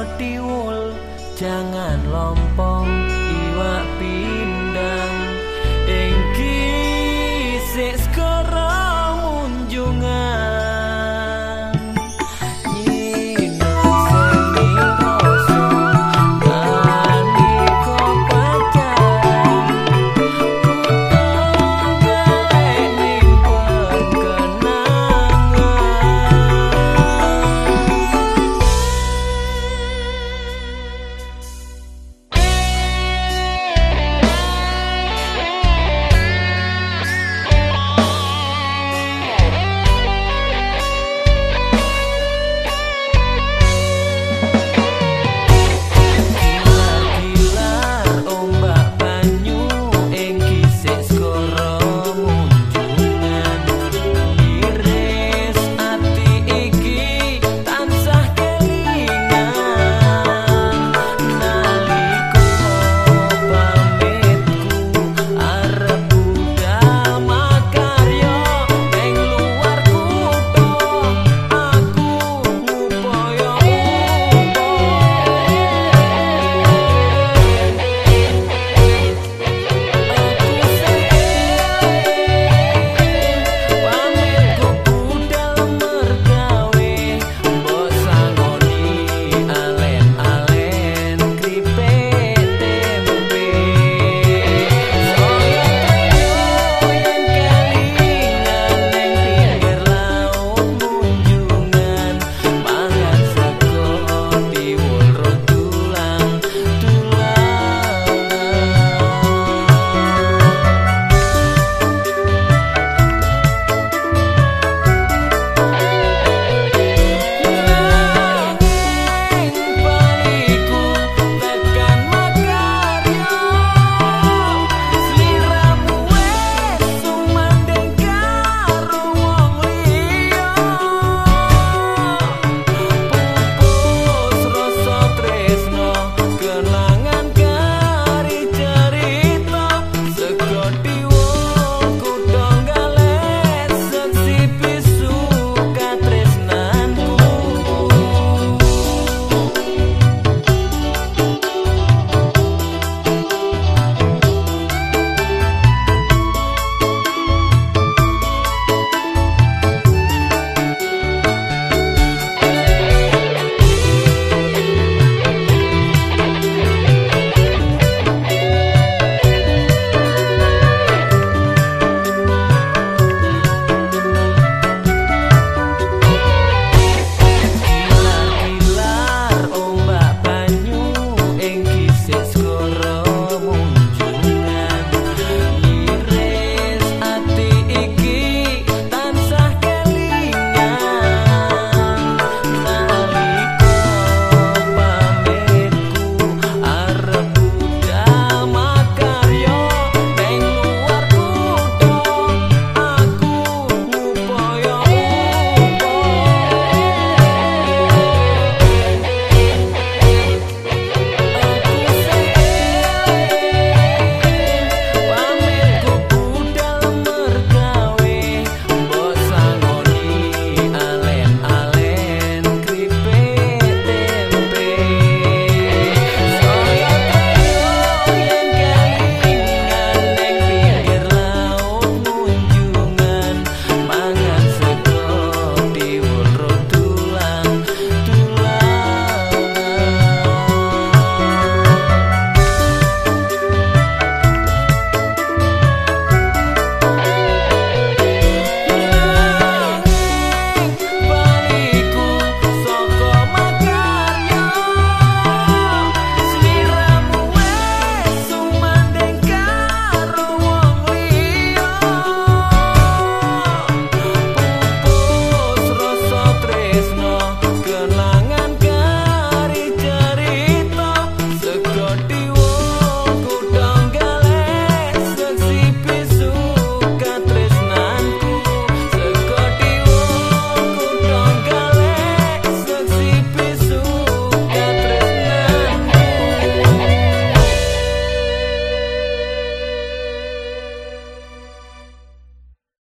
tiwul